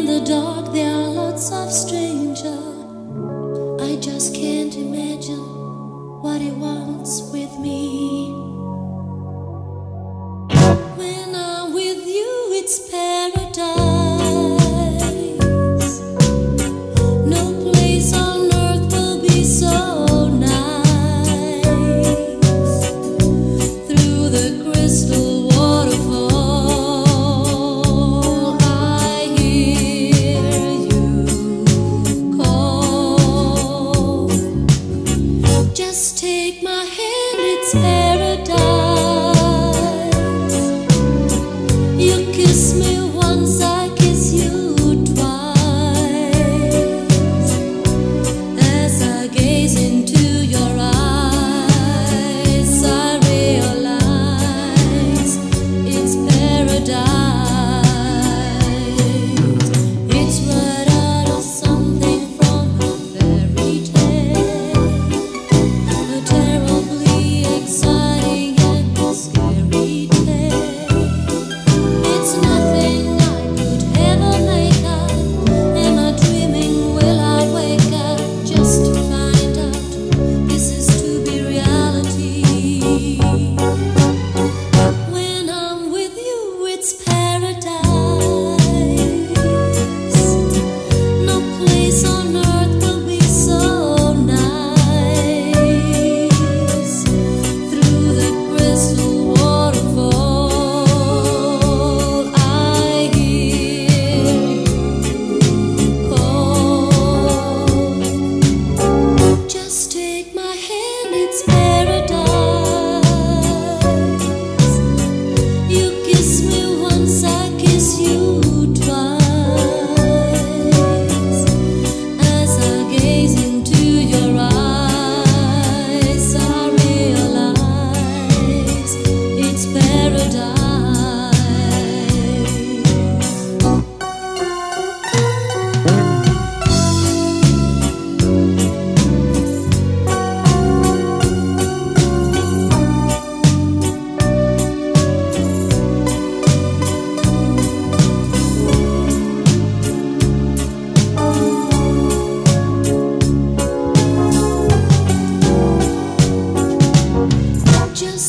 In the dark, there are lots of strangers. I just can't imagine what he wants with me. When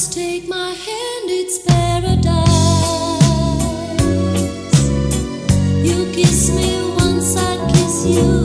Take my hand, it's paradise. You kiss me once, I kiss you.